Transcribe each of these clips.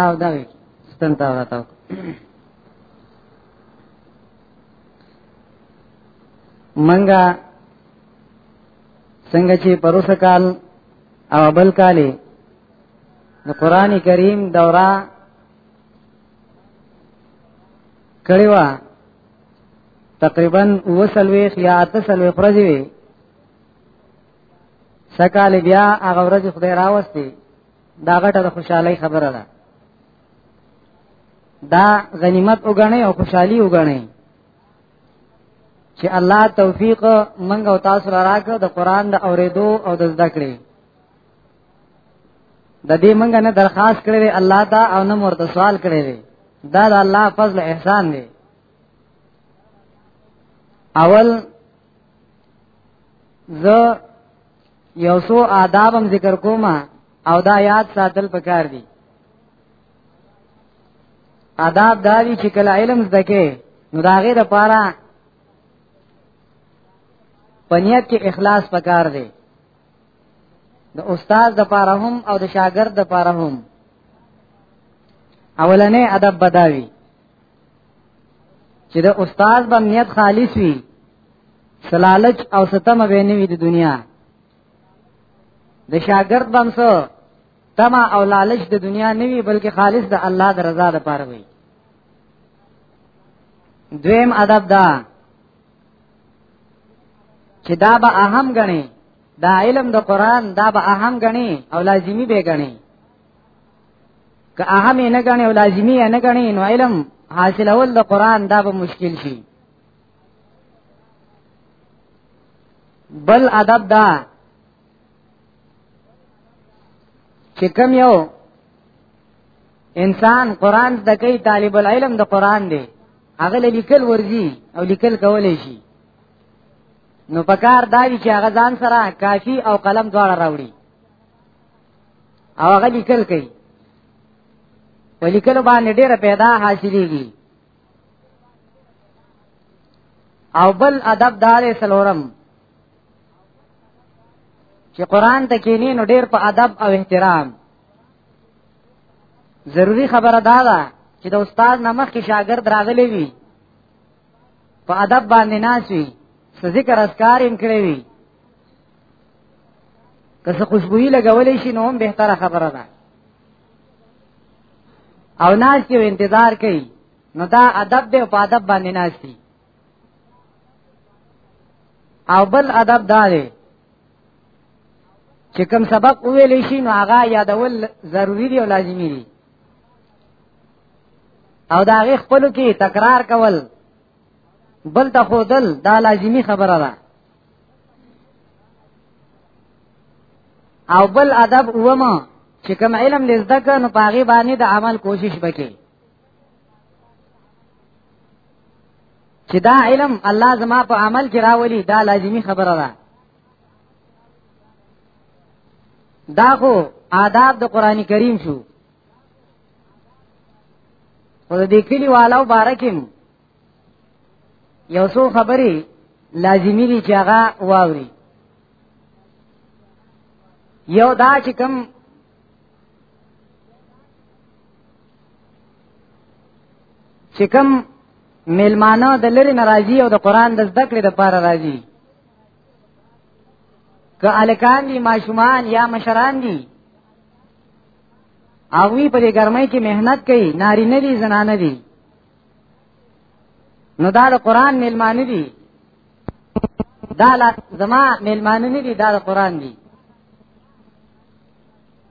او دا وی ستن تا وتا منګه څنګه چې پروسه کال او بل کالې د قران کریم دوره کړي وا تقریبا وسلوي یا اتسلوي فرض وي سکال بیا هغه ورځ خدای راوستي دا غټه د خوشحالي خبره ده دا غنیمت وګڼي او خوشحالي وګڼي چې الله توفیق منګ او تاسو راکړ د قران د اوریدو او د زده کړې د دې منګ نه درخواست کړې الله دا او نه مرته سوال کړې دا د الله فضل احسان دی اول زه یو څو آداب هم ذکر کوم او دا یاد ساتل پکار دي آداب دا دي چې کله علم زده کې نو دا غیر لپاره پنیت کې اخلاص پکار دی د استاد د پاره هم او د شاګرد د پاره هم اولنې ادب بداوی چې د استاد به نیت خالص وي سلالچ او ستم به نه وي د دنیا د شاګرد بم سو تما او لالچ د دنیا نه وي بلکې خالص د الله د رضا لپاره وي دویم ادب دا چې دا به اهم غني دا علم د قران دا به اهم غني او لازمی به غني که اهم نه غني او لازمی نه غني نو علم حاصلول د قران دا به مشکل شي بل ادب دا چې کوم یو انسان قران د کوي طالب العلم د قران دی هغه لیکل ورزي او لیکل کولای شي نو پکار دا چې هغه ځان سره کافی او قلم دواړه راوړي او هغه لیکل کوي په لیکلو باندې ډېر پیدا حاصلېږي او بل ادب دار سلورم چې قران ته کینې نو ډېر په ادب او احترام ضروری خبره دا ده چې د استاد نمخ کې شاګرد راغلی وي په ادب باندې ناس وي ذکر اسکار هم کړی وي که څه خوشبوئی لګولې شي نو هم به تر خبره ده او ناس کې انتظار کوي نو دا ادب دی په ادب باندې ناس دي او بل ادب دا دی چې کوم سبق ویل شي نو هغه یادول ضروری دی او لازمی دی او دا غي خپل کې تکرار کول بل ته خودل دا لازمی خبره ده او بل ادب ومه چې کوم علم لزده ک نو پاغي باندې د عمل کوشش وکړي چې دا علم الله زما په عمل کې راولي دا لازمی خبره ده دا خو آداب د قران کریم شو او د دې کلی والو بارکیم یو څو خبرې لازمی دي چې هغه واوري یو دا چې کوم چې کوم میلمانه د لری ناراضي او د قران د زده کړې لپاره راځي که الکان دي ماشومان یا مشران دي هغه په دې ګرمۍ کې مهنت کوي نارینه دي زنانه دي نو دا د قران ملمانه دي دا لا زما ملمانه نه دي دا د قران دي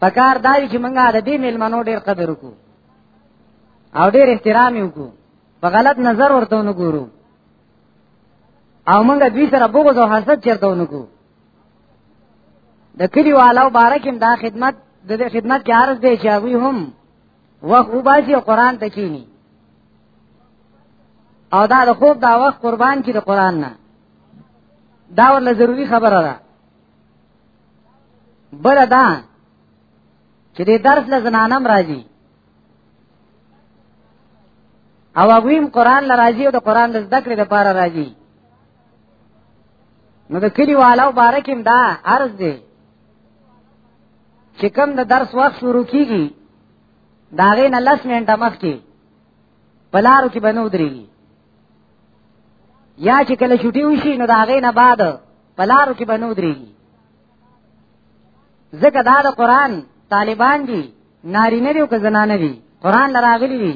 پکار دای چې مونږه د دې ملمنو ډیر قدر وکړو او ډیر احترام وکړو په غلط نظر ورته ونګورو او موږ دوی سره بغض او حسد چرته ونګو د کلی والو بارکم دا خدمت د خدمت کې عرض دی چې هغه هم وخت وباسي او قران ته کینی او دا د خوب دا وخت قربان کی د قران نه دا ورله ضروری خبره ده بل دا چې د درس له زنانم راځي او هغوی هم قرآن له راځي او د قرآن د زده کړې لپاره راځي نو د کلیوالو باره کې هم دا عرض دی چې کوم د درس وخت شروع کیږي دا غي نه لس منټه مخ کې پلارو کې بنو دري یا چې کله شوټي وشي نو دا غي نه بعد پلارو کې بنو دري ځکه دا د قران طالبان دي نارینه دي او که زنانه دي قران لراغلي دي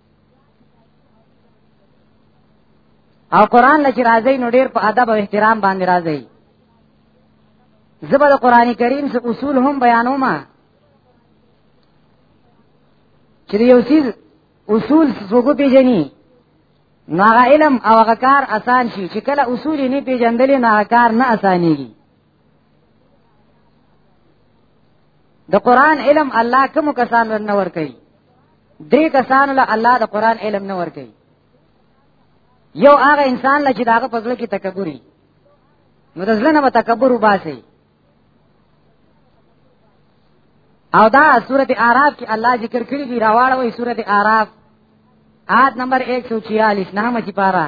او قران لچې راځي نو ډیر په ادب او احترام باندې راځي زبر قران کریم څخه اصول هم بیانوم چې یو چیز اصول څوګو پیژني نو علم او هغه کار آسان شي چې کله اصول نه پیژندل نه کار نه آسانيږي د قران علم الله کوم کسان ورنه ور کوي درې کسان له الله د قران علم نه ور کوي یو هغه انسان له چې داغه پزله کې تکبوري نو د ځلنه تکبر وباسي او دا سورته اعراف کې الله ذکر کړی دی راواړوي سورته اعراف آد نمبر 146 نامه چې پارا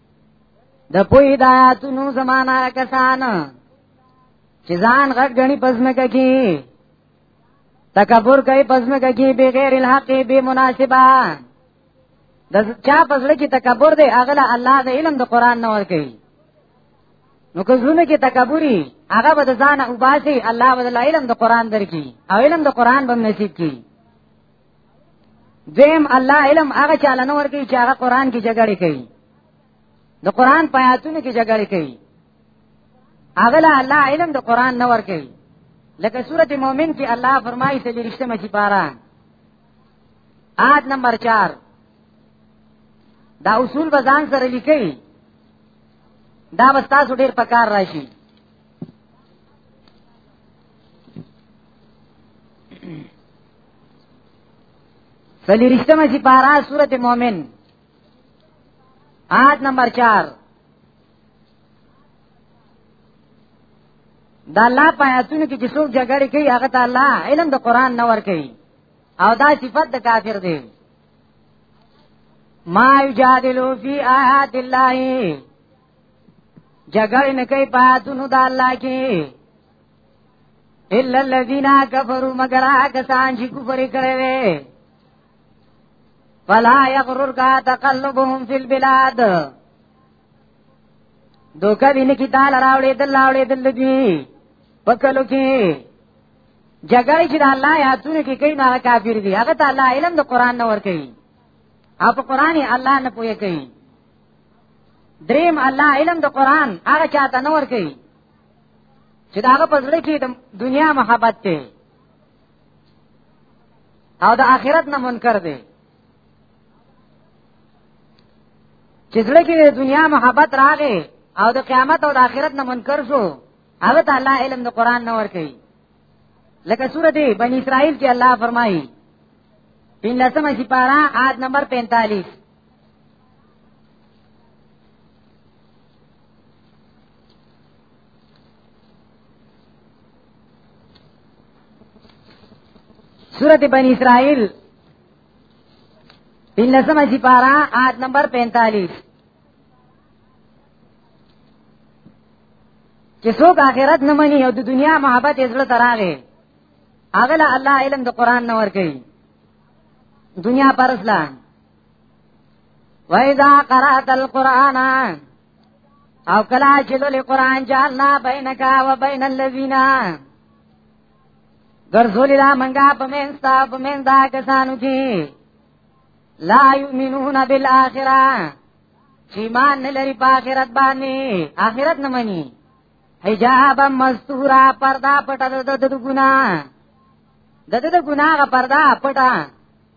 د پوی دایاتونو زمانہ کسان چې ځان غټ غني پزمکه کی تکبر کوي پزمکه کی بغیر الحق به مناسبه د چا پزړه کې تکبر دی اغلا الله د علم د قران نه ور کوي نو که زونه کې تکبوري هغه به ځان او باسي الله به علم د قران درکې او علم د قران به نصیب کړي دیم الله علم هغه چاله نه ورګي چې هغه قران کې جګړه کوي د قران پیاتونو کې جګړه کوي هغه له الله علم د قران نه ورګي لکه سورته مؤمن کې الله فرمایي چې لريشته مچي پارا آد نمبر 4 دا اصول بزان سره لیکي دا وستا سو ډیر پکار راشي سلی رشتمه سی پارا سورت مومن آیت نمبر چار دا الله پایاتونو کې چې څوک جګړه کوي هغه ته الله علم د قران نه ور کوي او دا صفت د کافر دی ما یجادلو فی آیات الله جګړه نه کوي پاتونو د الله کې الا الذين كفروا مگر کسان چې کفر کړي وي فلا يغررك تقلبهم في البلاد دوکه دین کی تعالی راوړې دل راوړې دل دي پکلو کې جګړې چې الله یا تونه کې کین هغه کافر دي هغه تعالی علم د قران نه ور کوي اپ قران الله نه پوهه کوي دریم الله علم د قران هغه چاته نه ور کوي چې داغه په زړه کې د دنیا محبت ته او د آخرت نه منکر دی چې زړه کې د دنیا محبت راغې او د قیامت او د آخرت نه منکر شو هغه ته الله علم د قران نه ورکړي لکه سورته بنی اسرائیل کې الله فرمایي پین لسمه سپارا آد نمبر 45 سورت بنی اسرائیل ان لسمه چې پارا آیت نمبر 45 چې څوک آخرت نه مني او د دنیا محبت یې زړه تراغه هغه له الله علم د قران نه ور کوي دنیا پرسلان وَإِذَا قَرَأْتَ الْقُرْآنَ او کلا چې لولې قران جعلنا بینک و بین الذین ګرځولې دا منګه په منستا په مندا کسانو کې لا یؤمنون بالآخرہ چې مان نه لري په آخرت باندې آخرت نه مني حجاب مستورا پردا پټه د د ګنا د د ګنا غ پردا پټه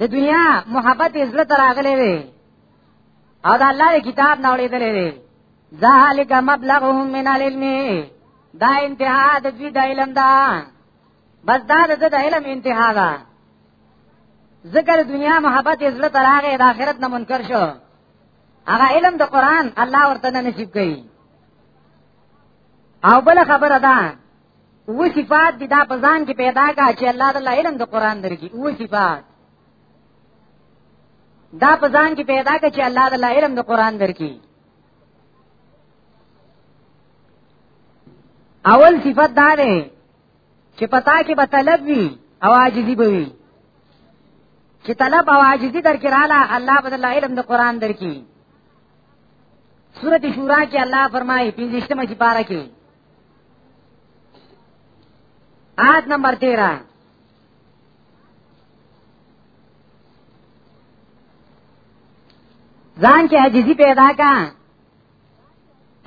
د دنیا محبت یې زړه ته راغلی دی او د الله د کتاب نه اورېدلی دی ذالک مبلغهم من العلم دا انتها د دوی د علم ده بس دا د د علم انتها ده ذکر دنیا محبت یې زړه ته راغی د آخرت نه منکر شو هغه علم د قران الله ورته نصیب کړي او بل خبره ده او صفات دي دا په ځان کې پیدا کا چې الله تعالی علم د قران درکې او صفات دا په ځان کې پیدا کا چې الله تعالی علم د قران درکې اول صفت دا ده چې پتا کې به طلب وي او عاجزي به وي چې طلب او عاجزي درکې رااله الله بدل علم د قران درکې سورۃ شورا کې الله فرمایي 25 مې پارا کې آیت نمبر تیرہ ځان کې عاجزي پیدا کا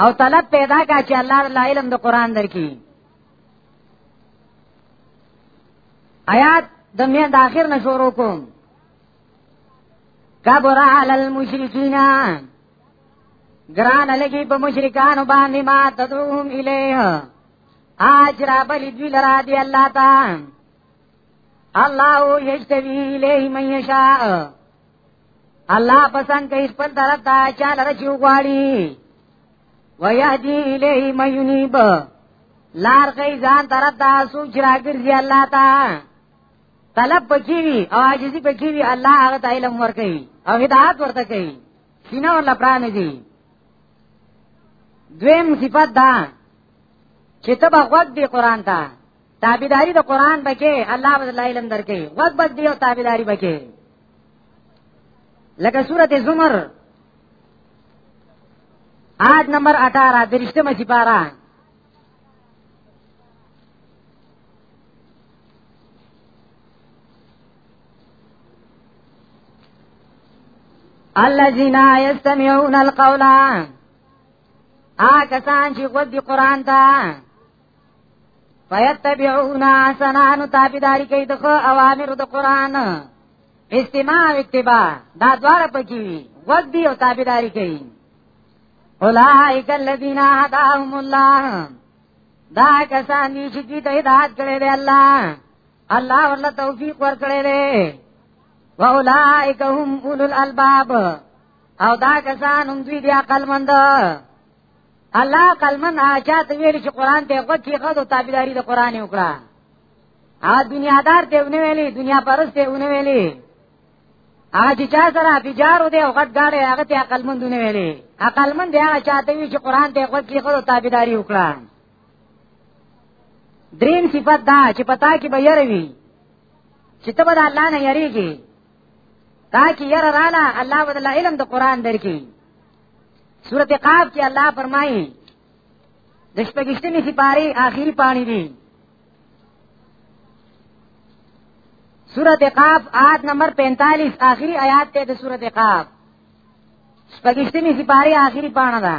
او طلب پیدا کا چې الله تعالی علم د قران درکې آیات د مې د اخر نه شروع کوم کبر علی المشرکین ګران لګي په مشرکان باندې ما تدعوهم الیه اج را بلی دوی لرا دی الله تا الله یشتوی الیه من یشاء الله پسند کوي خپل طرف ته چا لره چې وغواړي ويهدي الیه من ینیب لار کوي ځان طرف ته سوچ راګرځي الله تا طلب پکې او عاجزي پکې الله هغه ته علم ور کوي او هدایت ورته کوي سینه ولا پرانه دي دویم صفت دا چې ته به غوږ دی قران ته تابعداري د قران بکې الله بدل علم درکې غوږ بد دی او تابعداري بکې لکه سورته زمر آیت نمبر 18 درشتمه سپاره الذين يستمعون القول آ کسان چې غوږ دی قران ته فیتبعون حسنان تابعداري کوي د اوامر د قران استماع اتباع دا دوار پکې وي غوږ دی او تابعداري کوي اولائک الذین هداهم الله دا کسان دي چې دوی ته هدایت کړی دی الله الله ورله توفیق ورکړی دی و اولائک هم اولو الالباب او دا کسان هم دوی دی عقل مند الله عقل مند هغه ته ویل چې قران ته غوږ کې غو تابعداري د قران وکړه ا دنیا دار ته ونه ویلي دنیا پرسته ونه ویلي اج چا سره فجار دی او غټ غاړي هغه ته عقل مند نه ویلي عقل مند دی هغه چاته وی چې قران ته غوږ کې خو تابعداري وکړه دریم صفت دا چې پتا کې به يروي چې ته به الله نه یریږي تا کې ير رااله الله بدل علم د قران درکې سورته قاف کې الله فرمایي د شپږشتمې سپاره آخري پانی دی سورت قاف آیت نمبر 45 آخری آیات ته د سورت قاف شپږشتمي سپاره آخری پاڼه ده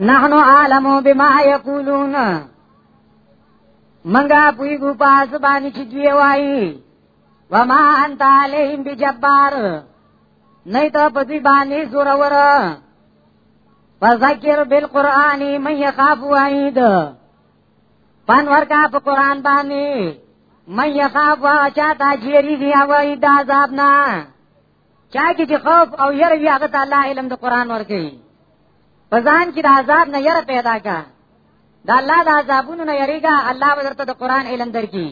نحنو عالمو بما یقولون منګه پوی ګو پاس باندې چې دی وایي وما انت علیهم بجبار نه ته په دې باندې زور ور فذکر بالقران من يخاف وعید پن ورکا په قران باندې من يخاف واچا تا جری دی او د عذاب نه چا کې چې خوف او ير وی هغه ته الله علم د قران ورکي پزان کې د عذاب نه ير پیدا کا دا الله د عذابونو نه یریګا الله ورته د قران علم درکې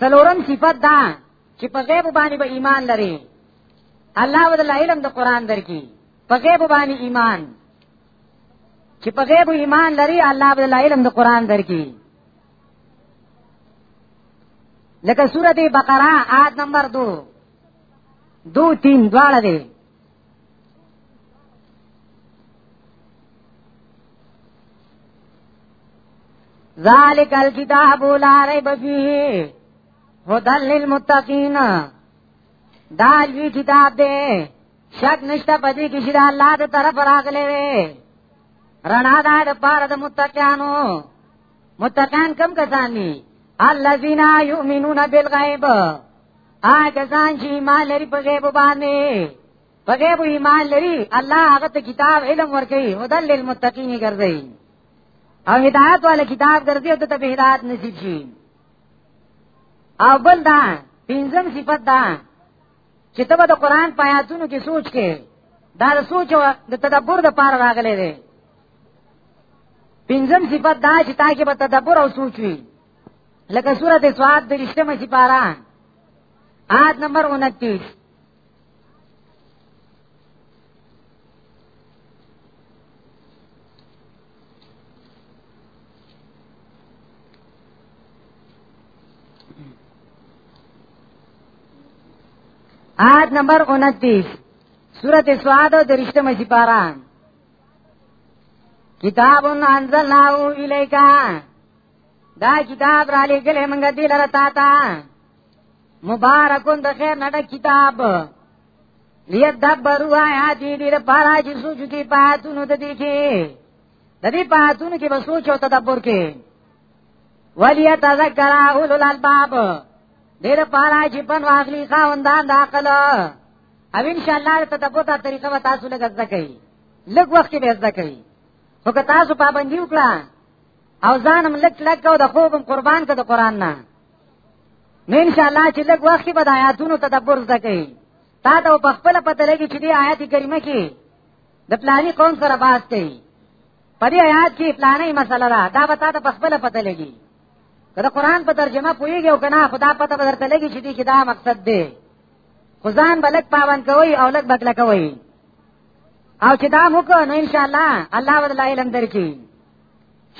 څلورم صفت دا چې په غیب باندې به ایمان لري الله ول علم د قران درکې په غیب باندې ایمان چې په غیب ایمان لري الله ول علم د قران درکې لکه سورته بقره آیت نمبر 2 دو تین دواړه دی ذالک الكتاب لا ریب فیه هدل للمتقین دا لوی کتاب دی شک نشته پدې کې چې دا الله د طرف راغلی وي رڼا دا د پاره د متقینو متقان کم کسان دي الذين يؤمنون بالغيب هغه ځان چې ایمان لري په غیب باندې په غیب ایمان لري الله هغه ته کتاب علم ورکړي هدل للمتقین ګرځي او هدایت والا کتاب ګرځي او ته به هدایت نصیب شي او بل دا پنځم صفت دا چې ته به د قران په آیاتونو کې سوچ کې دا د سوچ او د تدبر د پاره راغلي دي پنځم صفت دا چې تا کې به تدبر او سوچ وي لکه سورته سواد د رښتمه سپارا آد نمبر 29 آد نمبر 29 سورته سواد د رښتمه سپارا کتاب انزلناه الیکا دا کتاب را لګلې موږ دې لره تا تا مبارکون د خیر نډ کتاب لیدبرو آیات دې لپاره چې سوچ کې پاتونو د دې کې د دې پاتونو کې به سوچ او تدبر کې ولیا تذکر اول الالباب دې لپاره چې پن واخلي خاوندان د عقل او ان شاء الله تدبر دا طریقه به تاسو لږ زده کوي لږ وخت کې به زده کوي خو که تاسو پابندي وکړه او ځان هم لږ لږ او د خوب هم قربان کړه د قران نه نو ان شاء الله چې لږ وخت به د آیاتونو تدبر زده کوي تا ته په خپل پته لګي چې دې آیات کریمه کې د پلاني قوم سره باس کوي په دې آیات کې پلاني مسله ده دا به تا ته په خپل پته لګي کله قران په ترجمه پويږي او کنه خدا پته به درته لګي چې دې کې دا مقصد دی خدان بلک پاون کوي او لک بکلا کوي او چې دا موږ نو ان شاء الله الله ولله علم درکې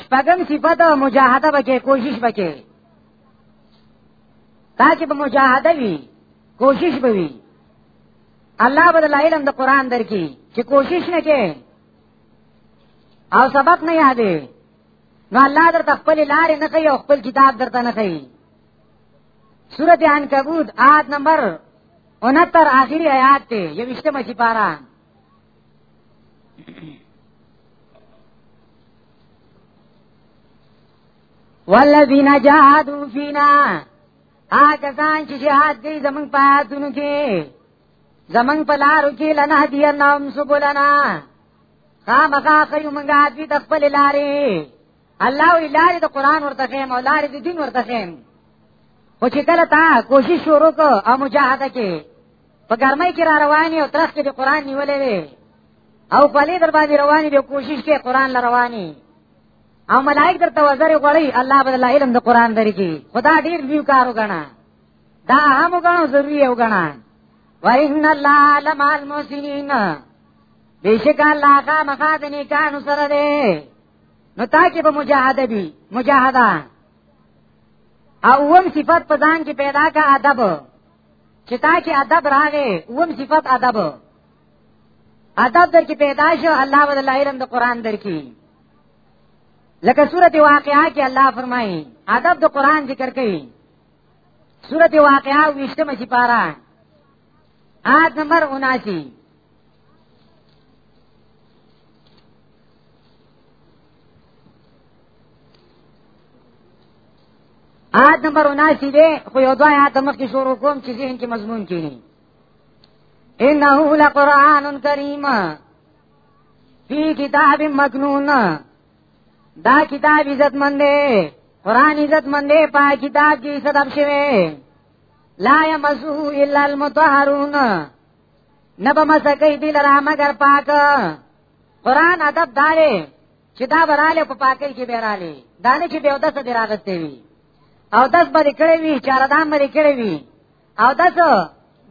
شپږم صفته مجاهده بکې کوشش بکې تا چې په مجاهده وي کوشش به وي الله ولله علم د قران درکې چې کوشش نه کې او سبق نه یادې نو الله درته خپل لارې نه کوي او خپل کتاب درته نه کوي سورت عنکبوت آیت نمبر 69 آخری آیات ته یوشته مچی پارا والذین جاهدوا فینا هغه ځان چې جهاد کوي زمنګ پاتونو کې زمنګ په لارو کې لنا دی نام سبولنا خامخا خیمنګا دی د خپل لارې الله وی لار د قران ورته خیم او لار د دین ورته خیم خو چې کله تا کوشش شروع کو او مجاهده کې په ګرمۍ کې را رواني او ترخ کې د قران نیولې وي او خپلې در باندې رواني به کوشش کې قران ل رواني او ملائک درته وزر غړي الله بدل علم د قران درکې خدا ډیر دیو کار وګڼا دا هم وګڼو ضروری وګڼا وان الله لمال محسنین بیشک الله کا مخادنی کانو سره دی نو تا کې به مجاهده دي مجاهده او وم صفت په ځان کې پیدا کا ادب چې تا کې ادب راغې وم صفت ادب ادب در کې پیدا شو الله ول علم د قران در کې لکه سورته واقعا کې الله فرمایي ادب د قران ذکر کوي سورته واقعا وشته مې پارا آیت نمبر 79 آیت نمبر 79 دی خو یو دوه آیات مخکې شروع کوم چې ذهن کې مضمون کینی انه لقران کریم فی کتاب مکنون دا کتاب عزت مند دی قران عزت مند دی په کتاب کې صدق شوی لا یمسو الا المطهرون نبا مسکی دی لرا مگر پاک قرآن ادب دارے چې دا براله په پاکۍ کې بیراله دا نه چې به اودس دی راغستې وي او داس به کړې وي چار دام به کړې وي او داس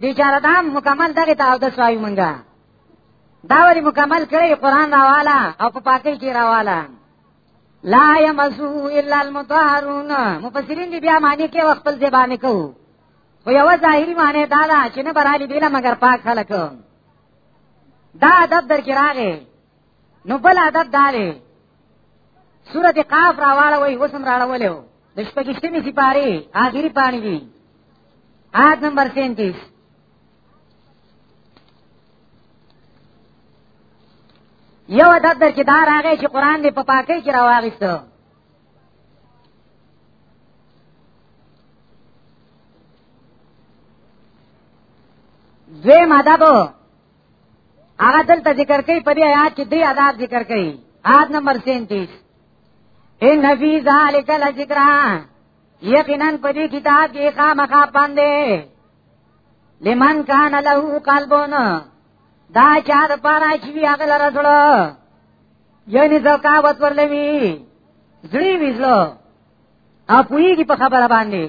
دې چار دام مکمل دغه ته اودس وایو مونږه دا وری مکمل کړې قران راواله او په پاکۍ کې راواله لا یمسو الا المطهرون مفسرین دی بیا معنی کې وخت خپل زبانه کو خو یو ظاهری معنی دا ده چې نه برالی بیل مگر پاک خلک دا ادب در کې راغې نو بل ادب دا دی سورته قاف راواله وای وسم راړولې و د شپږشتمې سپاره آخري پانی دی آد نمبر 37 یو عدد در چې دا راغی چې قران دې په پاکۍ کې راوغیسته دوی مدد هغه دلته ذکر کوي په دې آیات کې دې عذاب ذکر کوي آیات نمبر 37 ان فی ذلک لذکرا یقینا په دې کتاب کې خامخا باندې لمن کان له قلبون دا چا د پاره چې وی هغه لره زړه یعنی زکاوت ورلوي زړی ویزلو او پویږي په خبره باندې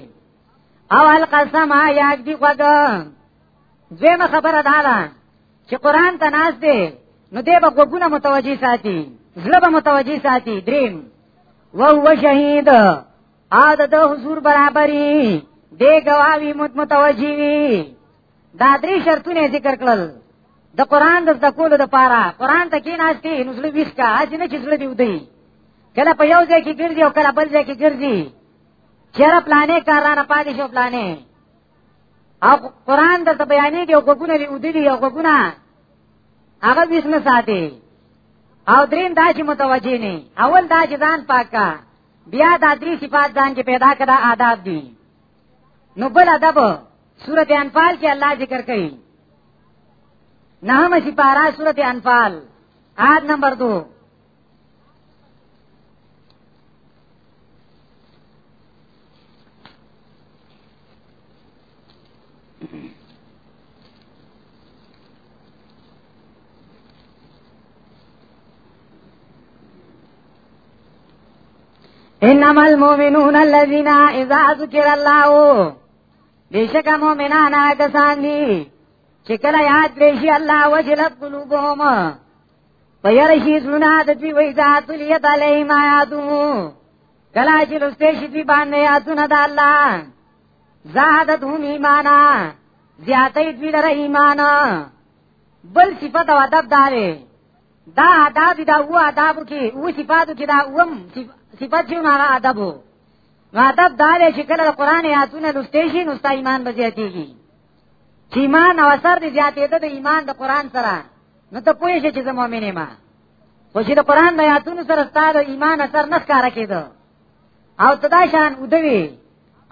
او القسم یاد دی خوګه زمه خبره ده چې قران ته ناز دی نو دې به وګونه متوجي ساتي زړه به متوجي ساتي دریم و هو شهید او د د حضور برابرۍ دې گواوی مت متوجی وی دا درې شرطونه ذکر کړل د قران د ذکول د پاره قران ته کې ناشتي نزل ویش کا اج نه چې زړه دی ودی کله په یو ځای کې ګرځي او کله بل ځای کې ګرځي چیرې پلانې کار نه پاتې شو پلانې او قران د بیانې کې وګونه لري ودی او وګونه هغه ویش نه ساتي او درین دا چې متوجی نه اول دا چې ځان پاکه بیا دا درې صفات ځان کې پیدا کړه آداب دي نو بل ادب سورته انفال کې الله ذکر کوي نهم سپارا سورته انفال آد نمبر دو انما المؤمنون الذين اذا ذكر الله بیشک مومنان آکسان دی چې کله یاد کړي الله وجلت قلوبهم پیر شي زړه د دې وې ذات لیت علی ما یادو کله چې لسته شي باندې یادونه د الله زادتهم ایمانا زیاتې دوی لره ایمان بل صفت او ادب داري دا آداب دا و آداب کې و صفاتو کې دا وم صفات چې ما ادب وو ادب داري چې کله قرآن آیاتونه لوستې شي نو ستا ایمان به زیاتېږي چې ایمان او اثر دې زیاتې ده د ایمان د قرآن سره نو ته پوه شې چې زه مؤمن یم خو چې د قرآن د آیاتونو سره ستاره ایمان اثر نه ښکاره کېده او تدا شان ودوي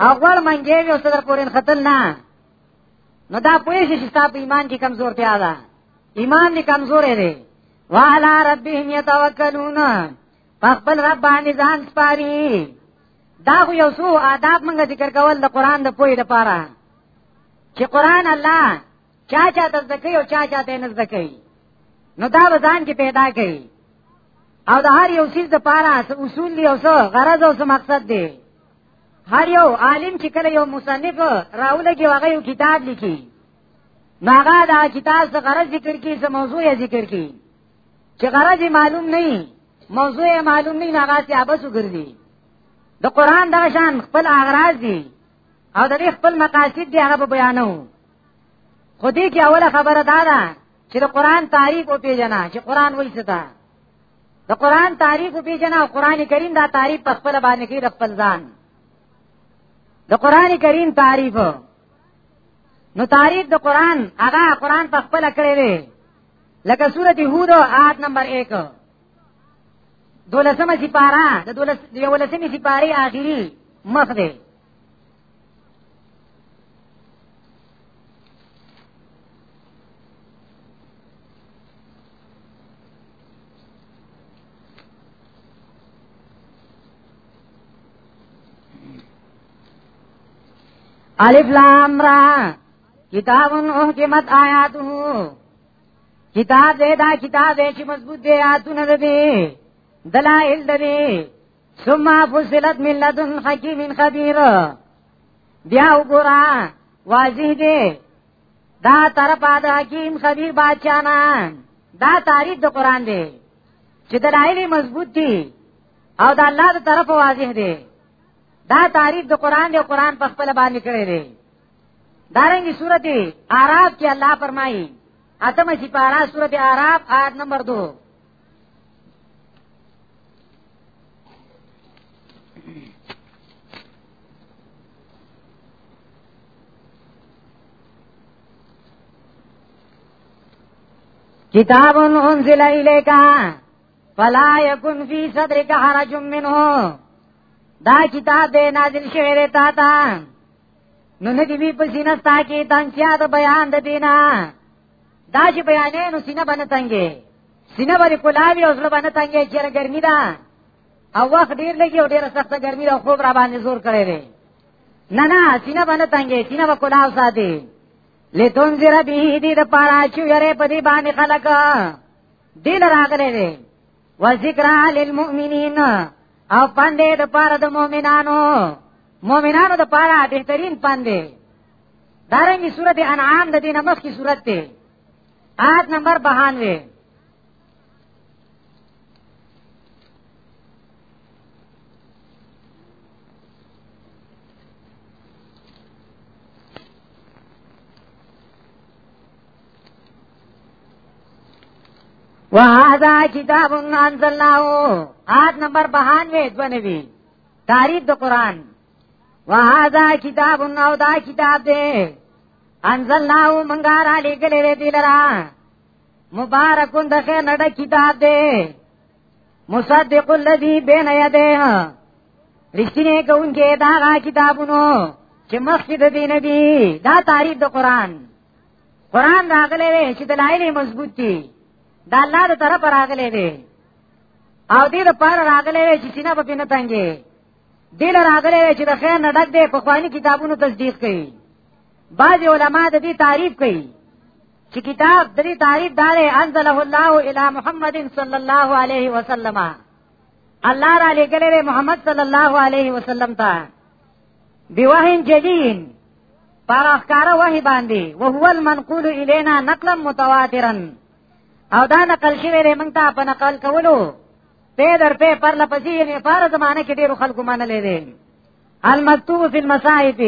اول منګي یو صدر پورین خطر نه نو دا پوهې شي چې تاسو ایمان کې کمزور دی اعلی ایمان دې کمزور دی وعلى ربهم يتوکلون فخبل رب باندې ځان سپاري دا خو یو څو آداب موږ ذکر کول د قران د پوهې لپاره چې قران الله چا چا ته زده کوي او چا چا ته نه زده کوي نو دا ځان کې پیدا کوي او د هر یو سیز د پاره اصول دی او څه غرض او څه مقصد دی هر یو عالم چې کله یو مصنف راولږي هغه یو کتاب لیکي نو هغه دا کتاب څه غرض ذکر کوي څه موضوع یې ذکر کوي چې غرض معلوم نه موضوع یې معلوم نه هغه څه ابس وګرځي د قران دا شان خپل اغراض دي او د خپل مقاصد دی هغه بیانو خو دې کې اوله خبره دا ده چې د قران تعریف او پیژنه چې قران وایي څه ده د قران تعریف او پیژنه او قران کریم دا تعریف په خپل باندې کې د خپل ځان د قران کریم تعریف نو تعریف د قران هغه قران په خپل کړی دی لکه سورته هود آیت نمبر 1 دولسمه سپاره د دولس یولسمه سپاره اخیری مخ دی الف لام را کتاب احکمت آیاته کتاب دې دا کتاب دې چې مضبوط دی آیاتونه دې دلائل دې ثم فصلت من لدن حکیم خبیر بیا وګورا واضح دی دا طرف د حکیم خبیر بادشاہنا دا تعریف د قران دی چې دلایل مضبوط دي او د الله د طرف واضح دی دا تعریف د قران دی قران په خپل باندې کړی دی دارنګي سورته اعراف کې الله فرمایي اتمه سپارا سورته اعراف آیت نمبر 2 کتاب انزل الیکا فلا یکن فی صدرک حرج منه دا کتاب دې نازل شوی دی تا ته نو نه دی په سینه ستا کې تنګیا د بیان د دینه دا چې بیانې نو سینه باندې تنګې سینه باندې کولاوی او زړه باندې تنګې چې ګرمي ده او وخت ډیر لګي او ډیره سخته ګرمي او خوب را باندې زور کړی دی نه نه سینه باندې تنګې سینه به کولاو ساتي لتنذر به دې د پاره چې یره په دې باندې خلک دین راغلي دي و ذکر للمؤمنین او پاندې د پاره د مؤمنانو مؤمنانو د پاره بهترین پاندې دارنګي صورت انعام د دینه مخ کی صورت ته آیت نمبر 92 وهذا کتاب انزلناه آیت نمبر 92 دونوی تعریف د قران وهذا کتاب نو دا کتاب دی انزلناه منګا را لګلې دې دلرا مبارکون د خیر نډه کتاب دی مصدق الذي بين يديه رښتینه کوونکې دا غا کتابونو چې مخکې د دین دی دا تعریف د قران قران راغلی دی چې دلایل مضبوط دي دا الله د طرف راغلی دی او دې د پاره راغلی دی چې سینه په پینه تنګي دل راغلی چې د خیر نه ډک دی په خواني کتابونو تصدیق کوي بعض علما د دې تعریف کوي چې کتاب د دې تعریف دار انزله الله الی محمد صلی الله علیه وسلم الله را لګلې محمد صلی الله علیه وسلم ته بوهن جلیل پر اخکار وحی باندې وهو المنقول الینا نقلا متواترا او دا نقل شوی لري موږ ته په نقل کولو په در په پر لپسې یې په زمانه کې ډېر خلکو منلې دي المکتوب فی المصائب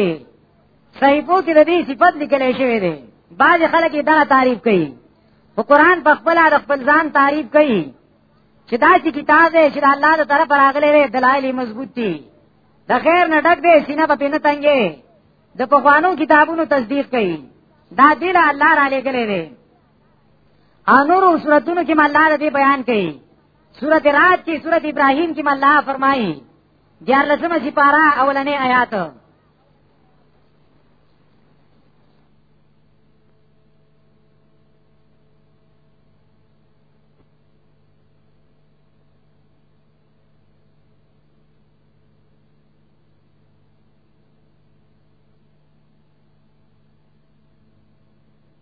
صحیفو کې د دې صفت لیکل شوی دی بعض خلک دا تعریف کوي او قران په خپل د خپل ځان تعریف کوي چې دا چې کتاب دی چې الله تعالی طرف راغلی دی دلایل مضبوط دي د خیر نه ډک دی سینه په پینه تنګي د پخوانو کتابونو تصدیق کوي دا دل الله را لګلې دی انور سورتونو کې الله دې بیان کړي سورت رات کې سورت ابراهيم کې الله فرمایي دیار لسمه سپارا اولنې آیات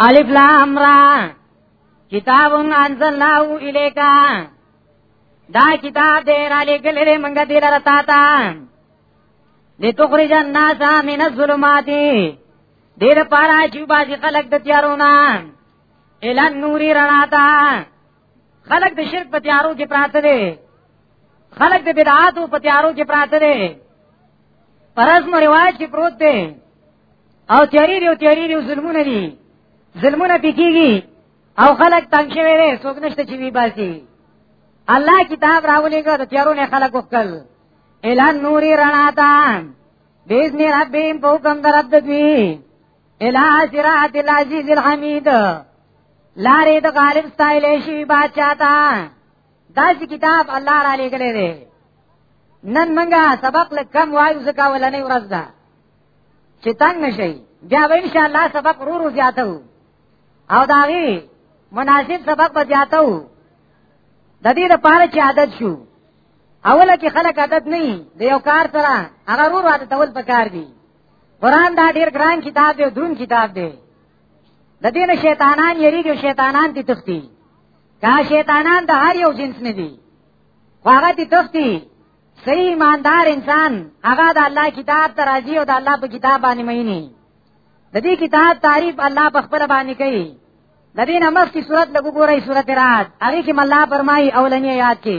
الف لام را کتاب انزلناه الیک دا کتاب دې را لګل دې مونږ دې لره تا تا لتخرج الناس من الظلمات دې لپاره چې باسي خلق د تیارونه الان نوري رڼا تا خلق د شرک په تیارو کې پراته دي خلق د بدعات په تیارو کې پراته دي پرز مو رواج کې پروت دي او تیاری دی او تیاری دی ظلمونه دي ظلمونه پکېږي او خلق تنگ شوی دی څوک نشته چې وی باسي الله کتاب راولېګو د تیارو نه خلق وکړ اعلان نوري رڼا ته بیزنی ربیم په حکم در رب دوی الہ صراط العزیز الحمید لارې د غالب ستایل شي بادشاہ تا داسې کتاب الله را لګلې دی نن منګه سبق لک کم وایو زکا ولنې ورځ ده چې تنگ نشي بیا به ان شاء الله سبق رو رو زیاتو او داغي مناسب سبق به زیاتو د دې لپاره چې عادت شو اوله کې خلک عادت نه دی یو کار سره هغه رو عادت اول پکار دی قران دا ډیر ګران کتاب دی درون کتاب دی د دین شیطانان یریږي شیطانان دي تختی دا شیطانان د هر یو جنس نه دي هغه دي تختی صحیح ایماندار انسان هغه د الله کتاب ته راضي او د الله په کتاب باندې میني د دې کتاب تعریف الله په خپل باندې کوي د دې نمک کی صورت لګو ګورای صورت رات هغه کې مله فرمایي اولنی یاد کې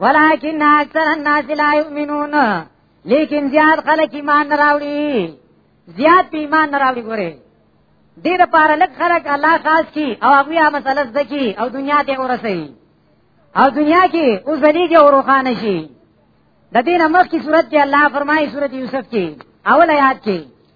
ولكن اکثر الناس لا يؤمنون لیکن زیاد خلک ایمان راوړي زیاد په ایمان راوړي ګوره دې لپاره لک خلک الله خاص کی او هغه مسله زکی او دنیا ته ورسي او دنیا کې او زلیږي او روخانه شي د دې نمک کی صورت کې الله فرمایي صورت یوسف کې اول آیات کې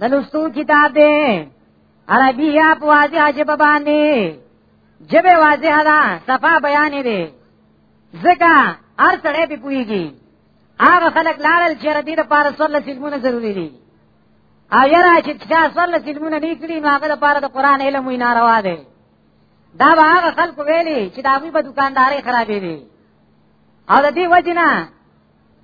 د لوستو کتاب دی عربی یا په واضح عجب باندې جبه واضح ده صفا بیان دی ځکه هر سړی په پويږي هغه خلک لاړل چې ردی د پاره سره سلمونه ضروری دي او یرا چې چا سره سلمونه نه کړی نو هغه د پاره د قران علم وی ناروا دی دا به هغه خلکو ویلي چې دا وی په دکانداري خرابې دي او د دې وجنه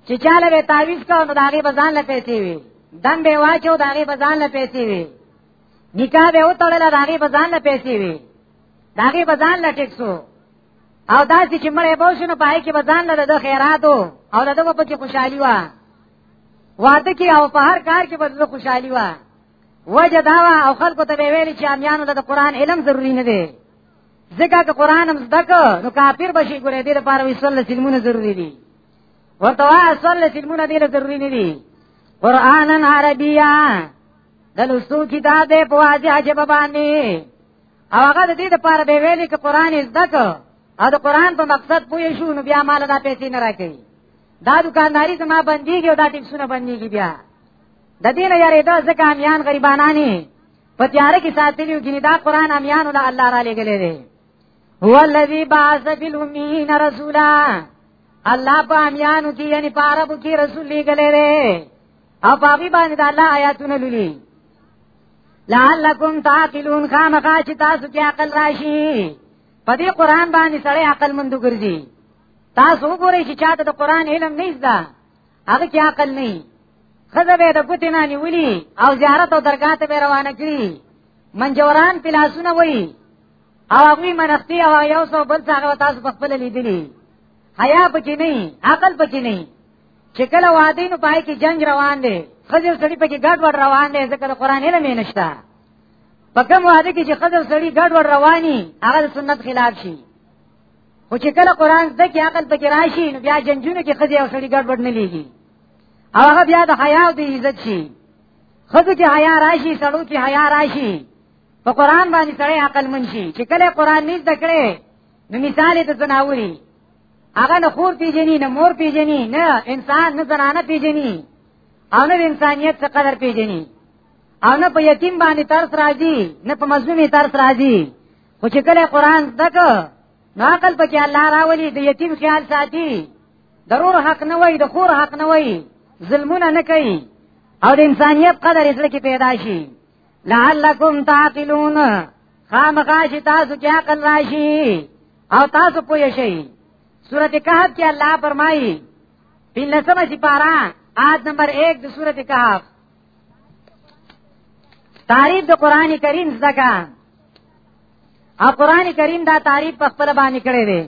چې چاله به تعویز کاو نو داغي بزان له پیسې وي دم به واچو داغي بزان له پیسې وي نکاح به وتړل داغي بزان له پیسې وي داغي بزان له ټیکسو او دا چې مړې به شنو پای کې بزان له د خیراتو او دغه په کې خوشحالي وا واده کې او په هر کار کې به خوشحالي وا وجه داوا او خلکو ته ویل چې امیانو له قران علم ضروری نه دی ځکه که قران هم زده کو نو کافر بشي ګورې دې لپاره وې صلی الله علیه وسلم ضروری دي ورته وای اصل له فلمونه ډیر ضروری نه دي قرانن عربیا د لوستو کتاب دی په واضح چې په باندې او هغه د دې لپاره به ویلي چې قران زده کو او د قران په مقصد پوه شو نو بیا مال دا پیسې نه راکړي دا دکانداری زما بنديږي او دا ټیکسونه بنديږي بیا د دې نه یاري دا ځکه امیان غریبانانی په تیار کې ساتلی او ګنې دا قران امیان ول الله را لګلې دی هو الذی بعث فی الامیین رسولا الله په امیانو کې یعنی په عربو کې رسول لګلې ده او په هغه باندې د الله آیاتونه لولي لعلکم تعقلون خامخا چې تاسو کې عقل راشي په دې قران باندې سړی عقل مند ګرځي تاسو وګورئ چې چاته د قران علم نه زده هغه کې عقل نه خزه به د ګوتې نه نیولي او زیارت او درګاه ته روانه کړي منجوران پلاسونه وایي او هغه منختی او یو څو بل څنګه تاسو په خپل لیدلی حیا پکې نه عقل پکې نه چې کله وادي نو پای کې جنگ روان دی خځل سړی پکې ګډ وډ روان دی ځکه قرآن نه مینشتا په کوم وادي کې چې خځل سړی ګډ وډ رواني هغه سنت خلاف شي خو چې کله قرآن د کې عقل پکې راشي نو بیا جنگونه کې خځې او سړي ګډ وډ نه لیږي او هغه بیا د حیا او د عزت شي خځو کې حیا راشي سړو کې حیا راشي په قران باندې سره عقل منشي چې کله قران نه زده کړي نو مثال ته زناوري هغه نه خور پیژني نه مور پیژني نه انسان نه زنانه پیژني او نه انسانيت څخه قدر پیژني او نه په یتیم باندې ترس راځي نه په مظلومي ترس راځي خو چې کله قران زده کړي نو عقل پکې الله راولي د یتیم خیال ساتي ضرور حق نه وای د خور حق نه وای ظلمونه نه کوي او د انسانيت قدر یې ځکه پیدا شي لعلکم تعقلون خامخا چې تاسو کې عقل راشي او تاسو پوه شئ سورت کهف کې الله فرمایي په لسمه سپارا آیت نمبر 1 د سورت کهف تعریف د قران کریم زکا او قران کریم دا تعریف په خپل باندې کړی دی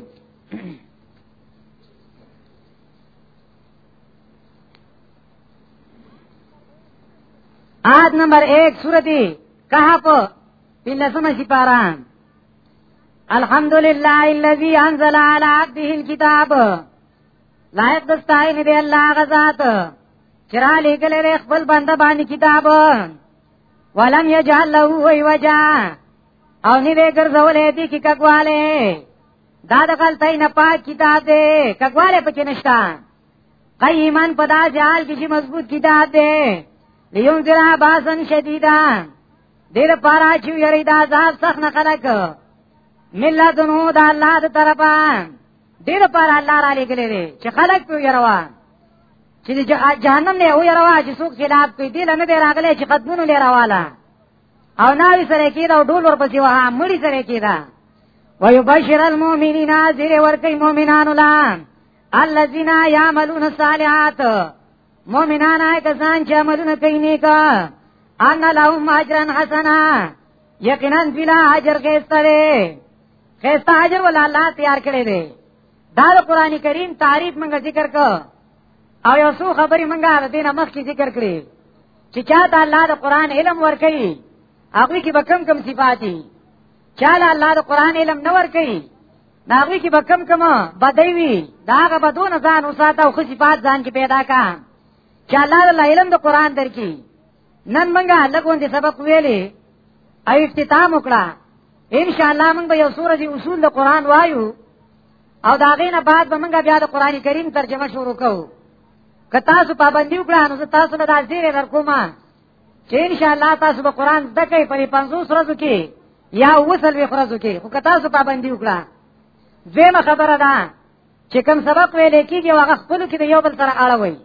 آیت نمبر 1 سورتی کهف پنځمه سپارا الحمدلله الذي انزل على عبده الكتاب لایق د ستاینې دی الله غزاد چرا لګل له خپل بنده باندې کتاب ولم يجعل له وجا او نه به ګرځولې دي کې کګواله دا د غلطۍ نه پاک کتاب دی کګواله پکې نشته قیمن پدا جال کشی مضبوط کتاب دے لیون ذرا باسن شدیدا دیر پارا چو یری دا عذاب سخت نخلق ملتنو دا اللہ دا طرفا دیر پارا اللہ را لے گلے دے چه خلق پیو یروا چه جہنم لے او یروا چه سوک خلاف کوئی دیل انا دیر آگلے چه قدمونو لے روالا او ناوی سره کیدا او ډول ورپسې وها مړی سره کیدا ويبشر المؤمنین ازره ورکی مؤمنانو لام الذين يعملون الصالحات مؤمنان آی کسان چې عملونه کوي نیکا ان لهم اجرا حسنا یقینا بلا اجر کېستره کېستا اجر ول الله تیار کړی دی دا قرآن کریم تعریف منګه ذکر کو او یو څو خبرې منګه د دینه مخکې ذکر کړې چې چاته الله د قرآن علم ورکړي هغه کې به کم کم صفات دي چاله الله د قرآن علم نه ورکړي ناغوی کې به کم کم بدای وي دا هغه بدون ځان وساته او خصيفات ځان کې پیدا کا چې الله د علم د قران درکې نن منګه لګون دي سبق ویلې او اختتام وکړه ان شاء الله موږ به یو سورې دی اصول د قران وایو او دا غینه بعد به موږ بیا د قران کریم ترجمه شروع کوو که تاسو پابندی وکړئ نو تاسو له داسې ورکوما چې ان شاء الله تاسو به قران زده کوئ په 500 ورځو کې یا وصل وی ورځو کې خو که تاسو پابندي وکړه زموږ خبره ده چې کوم سبق ویل کېږي هغه خپل کې یو بل سره اړه وي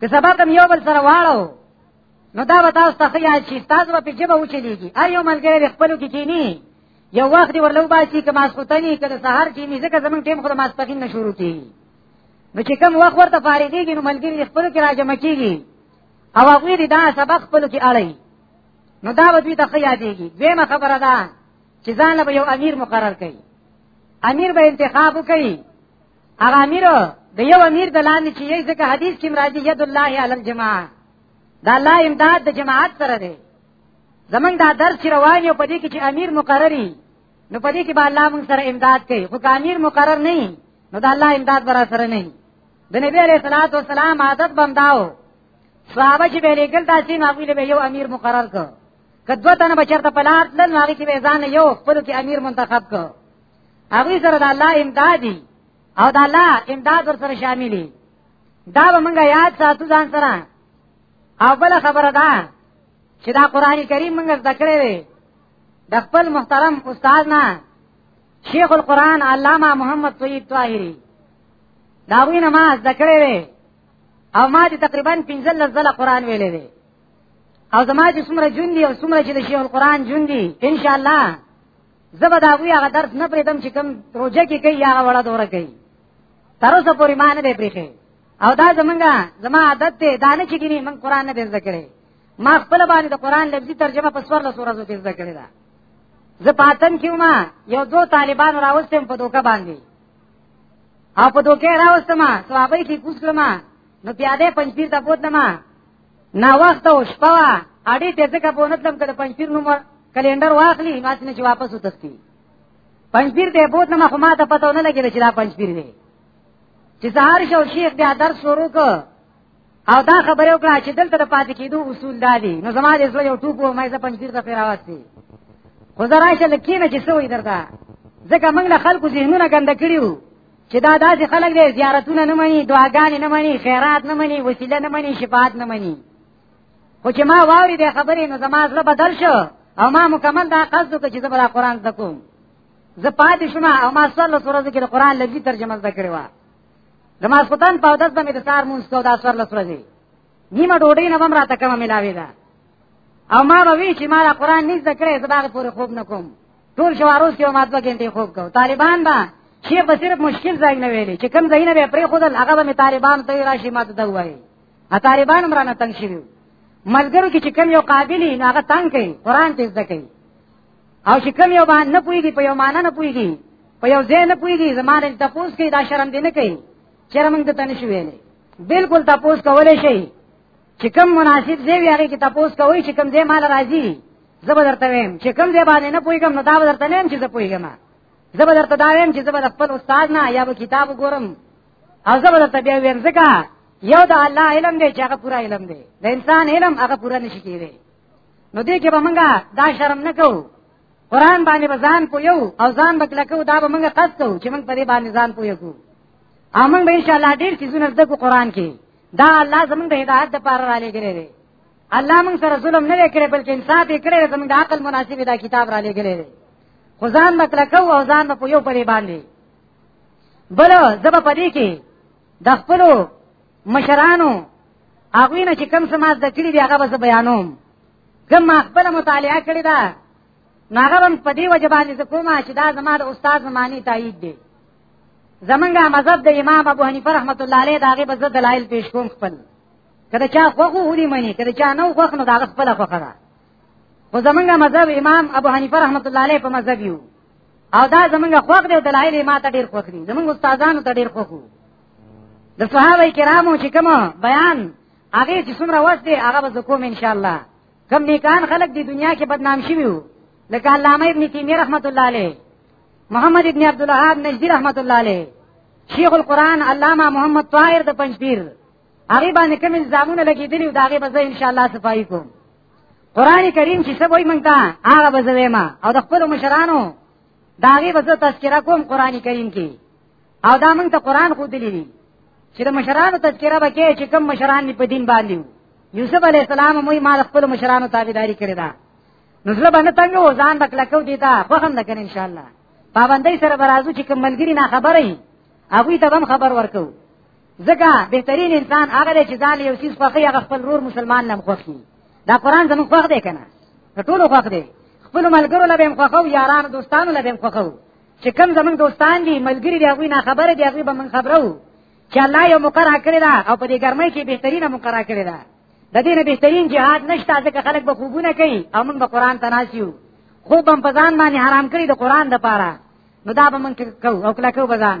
که سبق هم یو بل سره واړو نو دا به تاسو ته خیا چې تاسو به په جبه وچلیږي ار یو ملګری خپل کې کینی یو وخت ورلو باسي که ماسختنی که سحر کینی ځکه زمونږ ټیم خو ماسپخین نه شروع کیږي نو چې کوم وخت ورته فارغېږي نو ملګري خپل کې راجمع کیږي او هغه دې دا سبق خپل کې اړي نو دا به دوی ته ښه یادېږي دیمه خبره ده چې ځان له یو امیر مقرر کړي امیر به انتخاب وکړي هغه امیر د یو امیر د لاندې چې یې ځکه حدیث کې راځي ید الله علی الجماعه دا الله امداد د جماعت سره دی زمنګ دا درس روان یو پدې کې چې امیر مقرري نو پدې کې به الله موږ سره امداد کوي خو امیر مقرر نه نو د الله امداد برا سره نه د نبی عليه الصلاه والسلام عادت بنداو صحابه چې به لګل تاسو نه غوښلې به یو امیر مقرر کړ کدو تنه بچرته پلار لن هغه کې به ځان یو خپل کې امیر منتخب کړ هغه سره د الله امدادي او د الله امداد ور سره شاملې دا به موږ یاد ساتو ځان سره او بل خبره ده چې دا قران کریم موږ ذکرې د خپل محترم استاد نه شیخ القرآن علامه محمد طیب طاهری دا وینه ما ذکر وی او ما دې تقریبا 15 ځله قرآن ویلې وی او زما چې څومره جون دي او څومره چې د شیخ القرآن جون دي ان شاء الله زبا دا وی هغه درس نه پریدم چې کوم روزه کې کوي هغه وړه دوره کوي تر اوسه پورې مان نه پریخي او دا زمونږه زما عادت دی دا نه چې ګینه من قرآن نه ذکر کړي ما خپل باندې د قران لفظي ترجمه په سور له سورې زو کې زده کړې ده زه پاتن کیوم یو دو طالبان راوستم په دوکه باندې او په دوکه راوستم صحابه کې کوس کړم نو پیاده پنځیر ته بوتلم نا وخت او شپه اړې ته ځکه بونتلم کله پنځیر نو کلندر واخلي ماته نه چې واپس وتستی پنځیر ته بوتلم خو ما ته پته نه لګیږي چې دا پنځیر دی چې سهار شو شیخ بیا درس شروع کړ او دا خبره وکړه چې دلته د پاتې کېدو اصول دادي نو زما د زوی یو ټوپ و مې زه پنځیر ته پیراوستي خو زه راشه لکینه چې سوې درته ځکه موږ له خلکو ذهنونه ګنده کړیو چې دا داسې خلک دی زیارتونه نه مني دعاګانې نه مني خیرات نه مني وسیله نه مني شفاعت نه مني خو چې ما واوري د خبرې نو زما زړه بدل شو او ما مکمل دا قصد وکړ چې زه به قرآن زده کوم زه پاتې شوم او ما څلور ورځې کې د قرآن لفظي ترجمه زده کړې وه د ماسخوتن په اودس باندې د سار مونږ کو دا سور لسرځي نیمه ډوډۍ نه بم راته کومه ملاوي ده او ما به وی چې ما دا قران نه ذکرې زباغه پورې خوب نه کوم ټول شواروس کې ما دوه غنټې خوب کو طالبان با شي به صرف مشکل ځای نه ویلي چې کم ځای نه به پرې خودل هغه به طالبان ته راشي ماته دا وایي ا طالبان مرانه تنگ شي ملګرو کې چې کم یو قابلیت هغه تنگ کوي قران ته ځکه او چې کوم یو باندې نه پويږي په یو معنا نه پويږي په یو ځای نه پويږي زماره تاسو کې دا شرم دي نه کوي چیرې موږ ته نشو ویلې بالکل تاسو کولای شئ چې کوم مناسب ځای وي هغه کې تاسو کوی چې کوم ځای مال راځي زبر درته ویم چې کوم ځای باندې نه پويګم نو دا درته نه چې زه پويګم زبر درته دا ویم چې زبر خپل استاد نه یا به کتاب وګورم او زبر درته بیا ویم ځکه یو د الله علم دی چې هغه پورا علم دی د انسان علم هغه پورا نشي کېږي نو دې کې به مونږه دا شرم نه کوو قران باندې به ځان پویو او ځان به کلکو دا به مونږه قصد کوو چې مونږ په دې باندې ځان پویو کو امنګ به ان شاء الله ډیر چیزونه زده کو قران کې دا الله زمونږ د هدایت لپاره را لګرې دی الله مونږ سره ظلم نه کړی بلکې انصاف یې کړی زمونږ د عقل مناسب دا کتاب را لګرې دی خو ځان به کلکو او ځان به پویو په دې باندې بل زبا پدې کې د خپلو مشرانو هغه نه چې کم سماج د کړي دی هغه به بیانوم کم خپل مطالعه کړی دا ناغرم په دی وجه باندې کومه چې دا زما د استاد زمانی تایید دی زمنګ مذهب د امام ابو حنیفه رحمت الله علیه داغه بزد دلایل پیش کوم خپل کله چا خوخو هونی منی کله چا نو خوخ نو داغه خپل خوخه ده خو زمنګ مذهب امام ابو حنیفه رحمت الله علیه په مذهب یو او دا زمنګ خوخ دی دلایل ما ته ډیر خوخ دي زمنګ استادانو ته ډیر خوخو د صحابه کرامو چې کوم بیان هغه چې څومره وخت دی هغه به کوم ان شاء الله کم نیکان خلق دی دنیا کې بدنام شي وو لکه علامه ابن تیمیه رحمت الله علیه محمد ابن عبد الوهاب نجدی رحمت الله علیه شیخ القران علامه محمد طاهر د پنځپیر هغه باندې کوم الزامونه لګیدلی او داغه به ان شاء الله صفائی کوم قران کریم چې سبوی مونږ ته هغه به زویما او د خپل مشرانو داغه به تذکرہ کوم قران کریم کې او دا موږ ته قران خو دلی دی چې د مشرانو تذکرہ وکړي چې کوم مشران په دین باندې یوسف علی السلام موږ ما خپل مشرانو تابعداري کړې ده نو زړه باندې تنګ و ځان بکلکو دی تا خو هم نه کړ ان شاء الله پابندۍ سره برازو چې کوم ملګری نه خبرې هغه ته هم خبر ورکو ځکه بهترین انسان هغه دی چې ځان یو سیس خوخي هغه خپل رور مسلمان نه خوخي دا قران زموږ خوخ دی کنه ټول خوخ دی خپل ملګرو لبه خوخو یارانو دوستانو لبه خوخو چې کوم زمونږ دوستان دي ملګری دی هغه نه خبره دی هغه به من خبرو چې الله یو مقرره کړی دا او په دې ګرمۍ کې بهترینه مقرره کړی دا د دې نه بهترین جهاد نشته ځکه خلک به خوبونه کوي او موږ به قران ته ناسیو خوب هم په ځان باندې حرام کړی د قران د پاره نو دا به موږ کو او کله کو بزان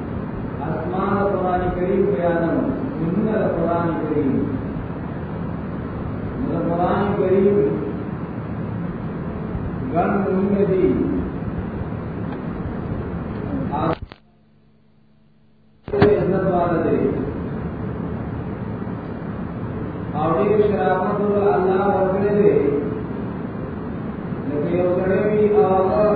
اسمان قرآن کریم بیانم جنون قرآن کریم قرآن کریم گن نمون دی عزت والا دی او ډیر شرافت الله ورکړي دی لکه یو سړی وي او هغه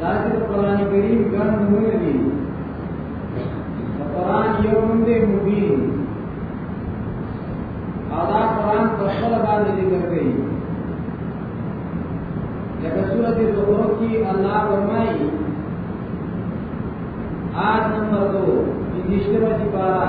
دا چې قرآن کریم ګڼ نومونه دي د قرآن یو نوم دی مبین او دا قرآن په خپله باندې ذکر کوي لکه سورت زخرف کې الله فرمایي آیت نمبر دو پنځشتمه سپاره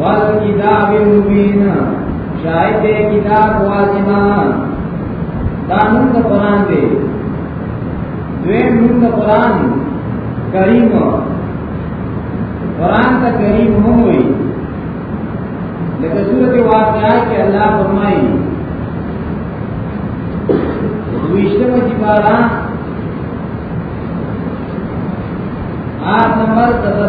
والکتاب المبین شاید دې کتاب واضحا دا نوم د قران دی دوی نوم د قران کریم قران ته کریم هم وي لکه سورته واقعا کې الله فرمایي ویشتمه چې پارا آٹھ نمبر ستر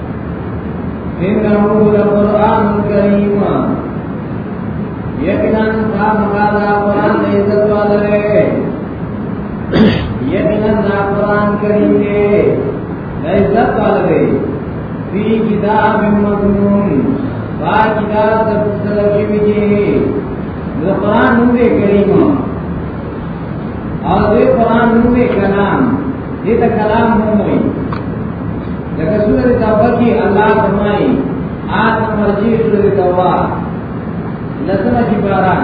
انه لقران کریم یقینا خامخا دا قران دې عزت والے یقینا دا قران کریم دې عزت والے فی کتاب مکنون با کتاب تفسیر کی وجه قرآن نور کریم اور قرآن نور کلام دې ته کلام هم وایي لکه سورۃ توبه کې الله فرمایي آت مرجی سورۃ توبه لسمه کې باران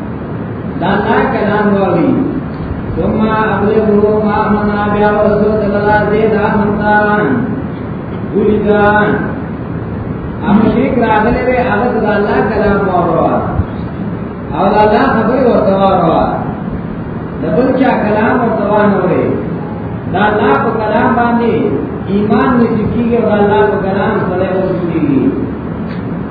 دا الله کلام وایي ثم ابلغوا ما منا بیا رسول الله دې دا مونږان ګولګان ام شریک راغلې وي هغه د الله کلام وایي او دا الله خبرې ورته وایي د بل چا کلام ورته وایي دا الله په کلام باندې ایمان نشي کیږي او الله په کلام سره وشي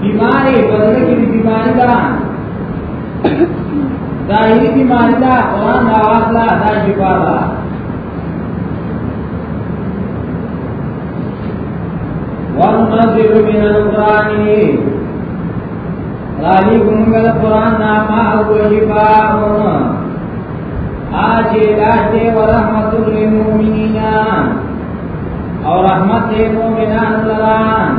بیماری بدل کی بیماری دا ظاهری بیماری دا قرآن دا آواز دا دا شفا دا وَالْمَنْزِلُ مِنَ الْقُرْآنِ رالی گنگ دا قرآن ناما او شفا آج علاج دے ورحمت للمؤمنین اور رحمت دے مومنان لران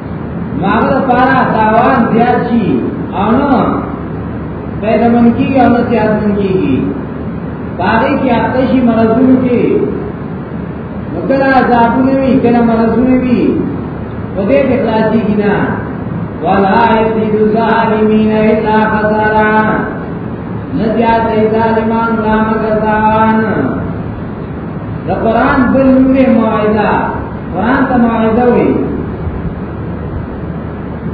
هغه لپاره تاوان زیات شي او نو پیدا من کیږي او نو زیات من کیږي باغې کې آتشي مرزونو کې وکړه عذابونه وي کله مرزونه وي په دې کې خلاصي کې نه ولا يزيد الظالمين الا خسارا نزيات ظالمان لا مگر تاوان د قران بل نوم موعظه قران ته موعظه وي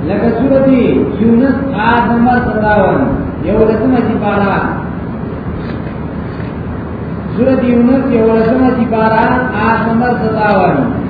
لکه سورتي یونس آیت نمبر 57 یو لسمه چې پارا سورت یونس یو لسمه چې پارا آیت نمبر 57 Thank you.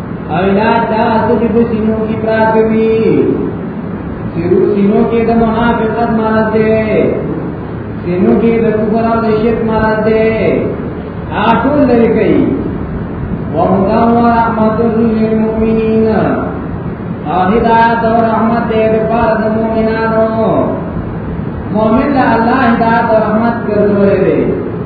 اولا دا سجی په سینو کې پراته وي سیرو سینو کې د منافقت مرض دی سینو کې د کفر او د شرک مرض دی اټول لري کوي وهدى ورحمة للمؤمنين او هدایت او رحمت دې لپاره د مؤمنانو مؤمن له الله هدایت او رحمت ګرځولې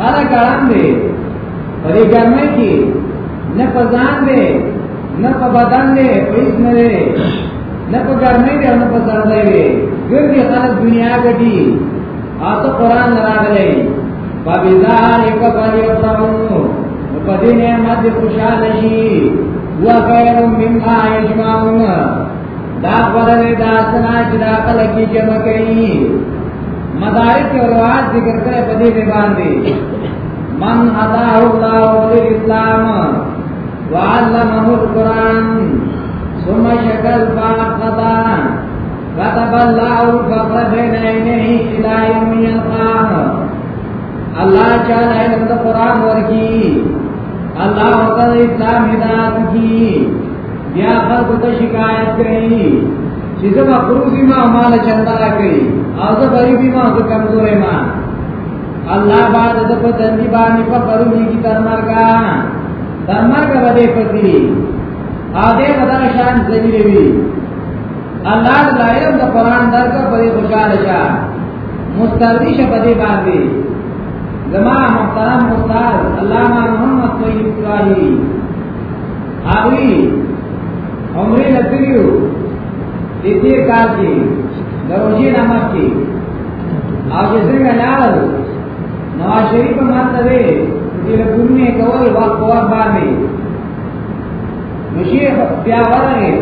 هر ګرام دی په دې ګرمه کې نه په ځان دی نه په بدن دی هیڅ نه دی نه په ګرمه کې نه په ځان دی ګرځي خلک دنیا ګټي اته قران راغلی فبذلك فليفرحوا فدين ما خوشاله شي وخير مما يجمعون دا غره نه دا سنا چې دا کله کې جمع کوي مدارک او روایت ذکر کړي په دې باندې من هداه الله للاسلام وعلمه القران ثم شكل فاقضى كتب الله الفقر بين عينيه الى يوم يلقاه الله تعالی علم القران ورکی الله تعالی اسلام هدایت کی بیا خلکو ته شکایت کوي چې زه به خروزي ما مال چندا کوي او زه غریبي ما زه کمزورې ما الله بعد د په دندي باندې په پرونی کی تر مرګا تر مرګا باندې پتی او دې بدل شان ذلیل وی الله د لایق د قران درک په خوشاله شه مسترضی شه په دې باندې زما محترم استاد علامہ محمد طیب صالحی هغوی عمرې نه کړي وو د دې کال کې د روژې نه مخکې او چې څنګه لاړل نواز شریف په ماته دی چې له پورنې کول وخت په وخت باندې نو شیخ بیا ورغی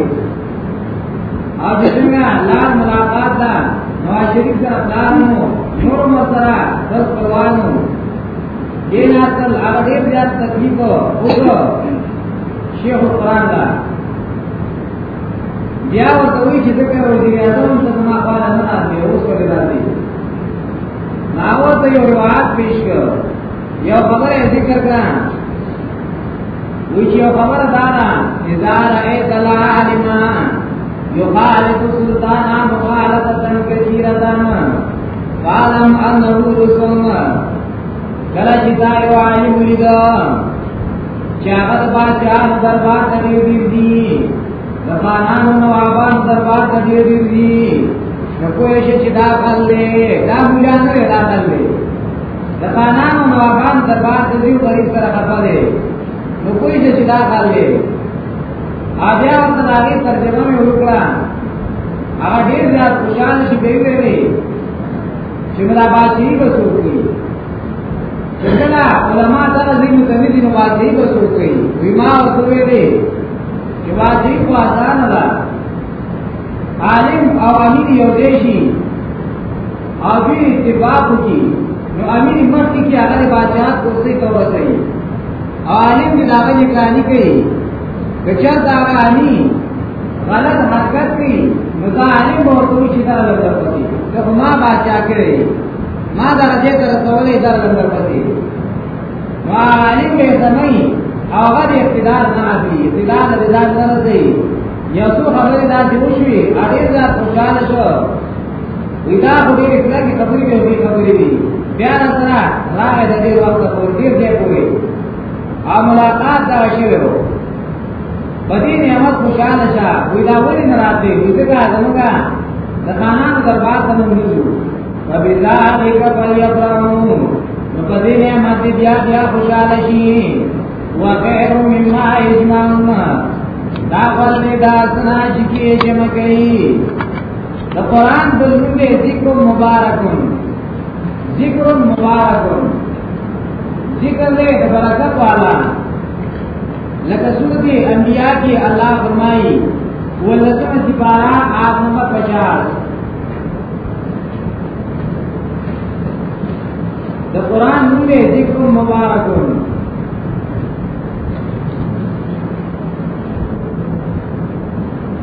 او چې څنګه لار ملاقات ده نواز شریف سره پلان نو نور مسره دس پروانو دې ناسل هغه ډېر زیات تکلیف وکړو شیخ القرآن لا بیا ورته وی چې ذکر او دې اعظم ته ما قال نه راځي اوس ولې راځي ناو ته یو روایت پیش کړ یو خبره ذکر کړه وی چې یو خبره دا ده اذا رأيت العالم يخالف السلطان مخالفة كثيرة فعلم انه رسول کله چې دا یو عالم لیدا چې هغه د بادشاہ دربار ته دی دی د خانانو نوابان دربار ته دی دی دی نو کوی شي چې دا خل دی دا مولا نه دا خل دی د خانانو نوابان دربار ته دی غریب سره خپل دی نو کوی شي چې دا خل دی بیا ورته د هغې ترجمه مې وکړه هغه ډېر زیات خوشحاله شي به یې ویلې چې ملا باسي به څوک وي چې کله علما دغه ځای ته نه دي نو باسي به څوک وي وي ما ورته ویلې چې باسي خو اسانه ده عالم او امیر یو دی شي او دوی اتفاق وکړي نو امیر مخکې کې هغه بادشاهت کوسې ته ورسوي عالم چې دا نگرانی کوي که چېرته هغه عالي غلط حرکت کوي نو دا عالم به ورته وشي دا له درپسې که خو ما باچا کړی ما درجې ته رسولی دا له درپسې نو عالم به سموي او هغه د اقتدار نه اخلي اقتدار د ځان نه رسوي یو څو خبرې داسې وشوې هغې ځان خوشحاله شو ودا خو ډېر کلکې خبرې دي او خبرې دي بیا سره راغی د دې وخت په ډېر ځای پورې او ملاقات دا شوی و په دې نعمت خوشاله شه وی دا ولې نه راځي ځکه زموږ د خانانو دربار ته موږ نیو وبذالک فلیفرحوا نو په دې نعمت دې بیا بیا خوشاله شي وخیر مما یجمعون دا ورته دا سنا چې کې جمع کوي د قران د لومې ذکر مبارکون ذکر مبارکون ذکر دې د برکت والا لکه سورت انبیاء کې الله فرمایي ولسمه سپارا آیت نمبر 50 د قران نومه ذکر مبارک